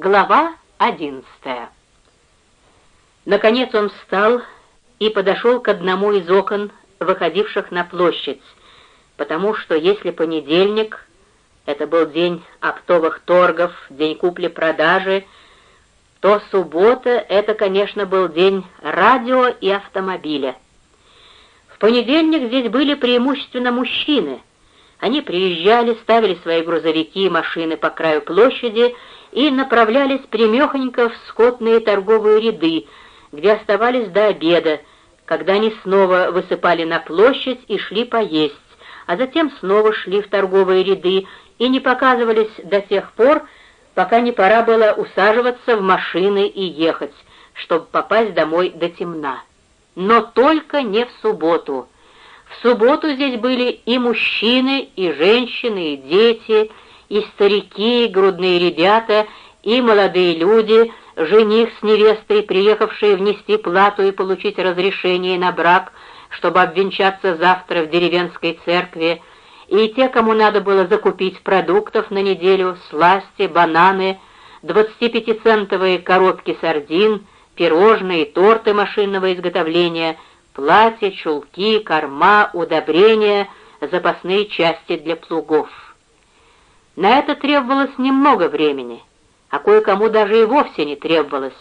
Глава одиннадцатая. Наконец он встал и подошел к одному из окон, выходивших на площадь, потому что если понедельник — это был день оптовых торгов, день купли-продажи, то суббота — это, конечно, был день радио и автомобиля. В понедельник здесь были преимущественно мужчины. Они приезжали, ставили свои грузовики и машины по краю площади и направлялись примехонько в скотные торговые ряды, где оставались до обеда, когда они снова высыпали на площадь и шли поесть, а затем снова шли в торговые ряды и не показывались до тех пор, пока не пора было усаживаться в машины и ехать, чтобы попасть домой до темна. Но только не в субботу. В субботу здесь были и мужчины, и женщины, и дети, и старики, и грудные ребята, и молодые люди, жених с невестой, приехавшие внести плату и получить разрешение на брак, чтобы обвенчаться завтра в деревенской церкви, и те, кому надо было закупить продуктов на неделю, сласти, бананы, 25-центовые коробки сардин, пирожные, торты машинного изготовления, платья, чулки, корма, удобрения, запасные части для плугов. На это требовалось немного времени, а кое-кому даже и вовсе не требовалось,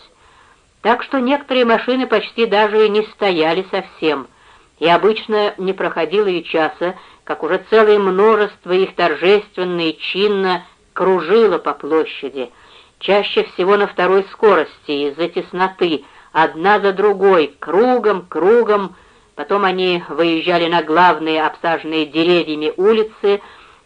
так что некоторые машины почти даже и не стояли совсем, и обычно не проходило и часа, как уже целое множество их торжественно и чинно кружило по площади, чаще всего на второй скорости из-за тесноты, одна за другой, кругом, кругом, потом они выезжали на главные обсаженные деревьями улицы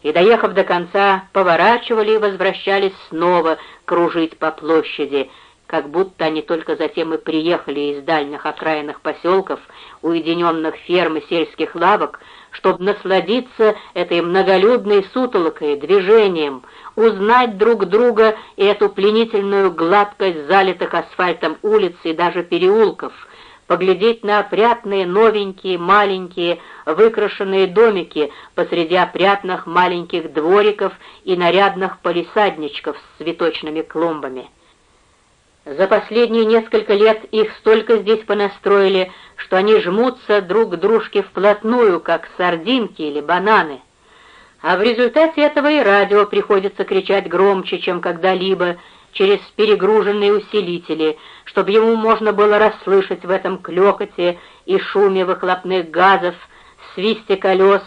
и, доехав до конца, поворачивали и возвращались снова кружить по площади, как будто они только затем и приехали из дальних окраинных поселков, уединенных ферм и сельских лавок, чтобы насладиться этой многолюдной сутолокой, движением, узнать друг друга и эту пленительную гладкость залитых асфальтом улиц и даже переулков, поглядеть на опрятные, новенькие, маленькие, выкрашенные домики посреди опрятных маленьких двориков и нарядных полисадничков с цветочными клумбами. За последние несколько лет их столько здесь понастроили, что они жмутся друг к дружке вплотную, как сардинки или бананы. А в результате этого и радио приходится кричать громче, чем когда-либо, через перегруженные усилители, чтобы ему можно было расслышать в этом клекоте и шуме выхлопных газов, свисте колес,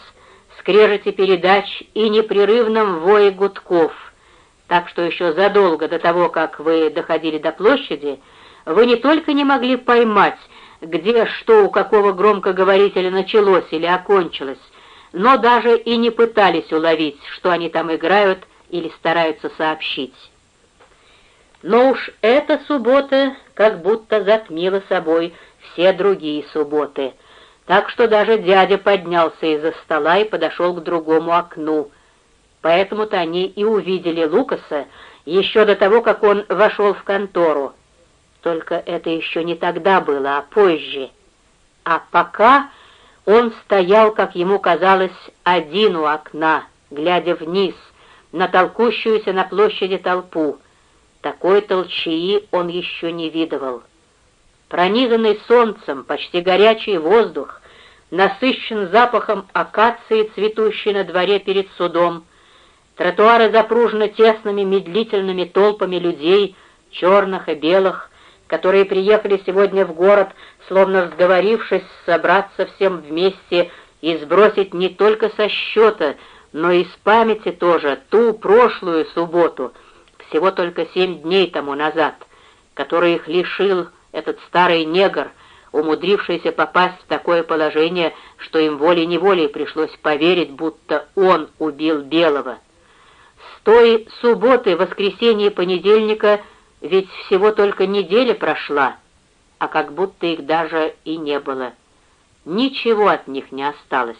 скрежете передач и непрерывном вое гудков — так что еще задолго до того, как вы доходили до площади, вы не только не могли поймать, где что у какого громкоговорителя началось или окончилось, но даже и не пытались уловить, что они там играют или стараются сообщить. Но уж эта суббота как будто затмила собой все другие субботы, так что даже дядя поднялся из-за стола и подошел к другому окну — Поэтому-то они и увидели Лукаса еще до того, как он вошел в контору. Только это еще не тогда было, а позже. А пока он стоял, как ему казалось, один у окна, глядя вниз, на толкущуюся на площади толпу. Такой толчии он еще не видывал. Пронизанный солнцем, почти горячий воздух, насыщен запахом акации, цветущей на дворе перед судом, Тротуары запружены тесными медлительными толпами людей, черных и белых, которые приехали сегодня в город, словно сговорившись собраться всем вместе и сбросить не только со счета, но и с памяти тоже ту прошлую субботу, всего только семь дней тому назад, который их лишил этот старый негр, умудрившийся попасть в такое положение, что им волей-неволей пришлось поверить, будто он убил Белого той субботы, воскресенья и понедельника ведь всего только неделя прошла, а как будто их даже и не было. Ничего от них не осталось.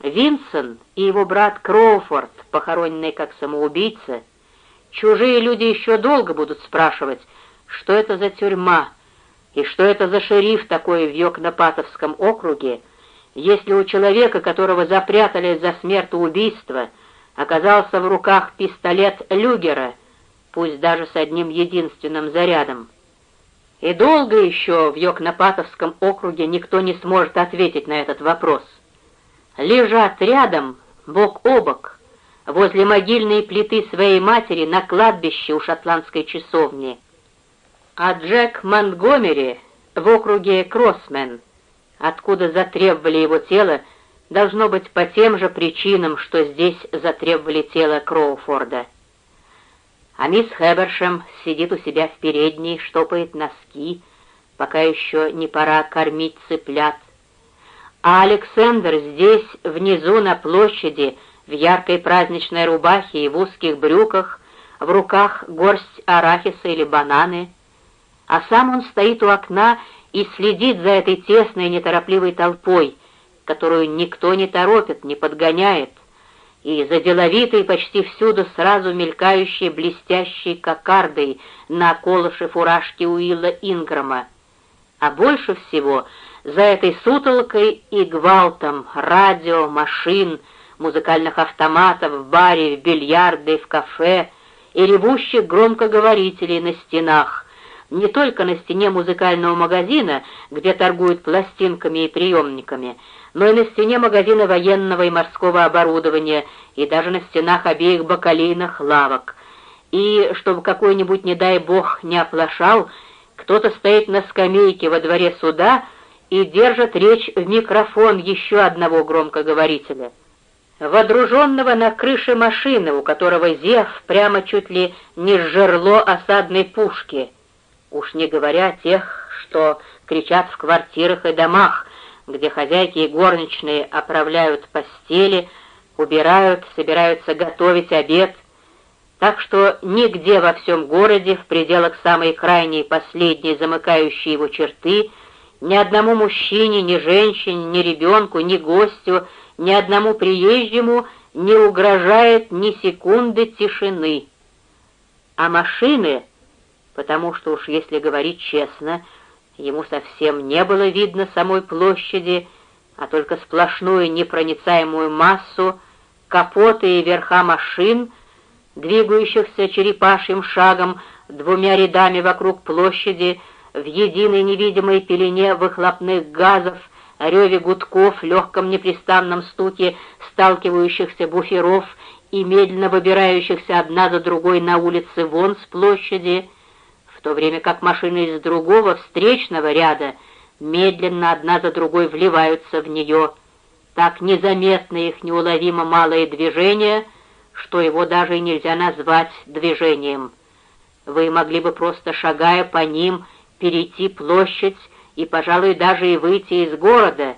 Винсон и его брат Кроуфорд, похороненные как самоубийцы, чужие люди еще долго будут спрашивать, что это за тюрьма и что это за шериф такой в Йокнопатовском округе, если у человека, которого запрятали за смерть убийства, оказался в руках пистолет Люгера, пусть даже с одним единственным зарядом. И долго еще в Йокнопатовском округе никто не сможет ответить на этот вопрос. Лежат рядом, бок о бок, возле могильной плиты своей матери на кладбище у шотландской часовни. А Джек Монтгомери в округе Кроссмен, откуда затребовали его тело, должно быть по тем же причинам, что здесь затребовали тело Кроуфорда. А мисс Хэбершем сидит у себя в передней, штопает носки, пока еще не пора кормить цыплят. А Александр здесь, внизу на площади, в яркой праздничной рубахе и в узких брюках, в руках горсть арахиса или бананы, а сам он стоит у окна и следит за этой тесной неторопливой толпой, которую никто не торопит, не подгоняет, и за деловитой почти всюду сразу мелькающей блестящей кокардой на колыше фуражки Уилла Инграма. А больше всего за этой сутолкой и гвалтом радио, машин, музыкальных автоматов в баре, в бильярде, в кафе и ревущих громкоговорителей на стенах, не только на стене музыкального магазина, где торгуют пластинками и приемниками, но и на стене магазина военного и морского оборудования, и даже на стенах обеих бакалейных лавок. И, чтобы какой-нибудь, не дай бог, не оплошал, кто-то стоит на скамейке во дворе суда и держит речь в микрофон еще одного громкоговорителя. Водруженного на крыше машины, у которого Зев прямо чуть ли не сжерло осадной пушки — Уж не говоря тех, что кричат в квартирах и домах, где хозяйки и горничные оправляют постели, убирают, собираются готовить обед, так что нигде во всем городе, в пределах самой крайней последней замыкающей его черты, ни одному мужчине, ни женщине, ни ребенку, ни гостю, ни одному приезжему не угрожает ни секунды тишины. А машины потому что уж если говорить честно, ему совсем не было видно самой площади, а только сплошную непроницаемую массу, капоты и верха машин, двигающихся черепашьим шагом двумя рядами вокруг площади, в единой невидимой пелене выхлопных газов, реве гудков, легком непрестанном стуке сталкивающихся буферов и медленно выбирающихся одна за другой на улице вон с площади — в то время как машины из другого встречного ряда медленно одна за другой вливаются в нее. Так незаметно их неуловимо малое движение, что его даже и нельзя назвать движением. Вы могли бы просто, шагая по ним, перейти площадь и, пожалуй, даже и выйти из города,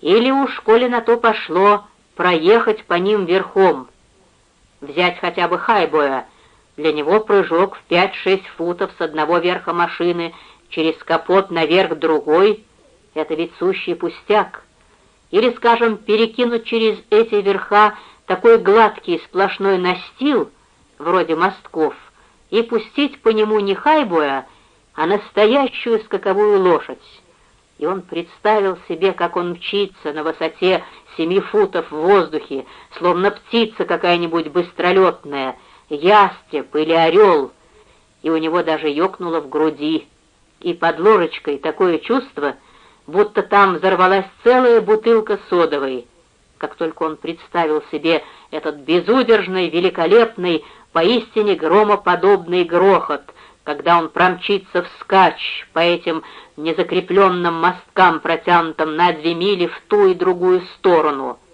или уж, коли на то пошло, проехать по ним верхом. Взять хотя бы Хайбоя — для него прыжок в 5-6 футов с одного верха машины через капот наверх другой — это ведь сущий пустяк. Или, скажем, перекинуть через эти верха такой гладкий сплошной настил, вроде мостков, и пустить по нему не хайбоя, а настоящую скаковую лошадь. И он представил себе, как он мчится на высоте семи футов в воздухе, словно птица какая-нибудь быстролетная — ястреб или орел, и у него даже ёкнуло в груди, и под ложечкой такое чувство, будто там взорвалась целая бутылка содовой. Как только он представил себе этот безудержный, великолепный, поистине громоподобный грохот, когда он промчится вскачь по этим незакрепленным мосткам, протянутым на две мили в ту и другую сторону —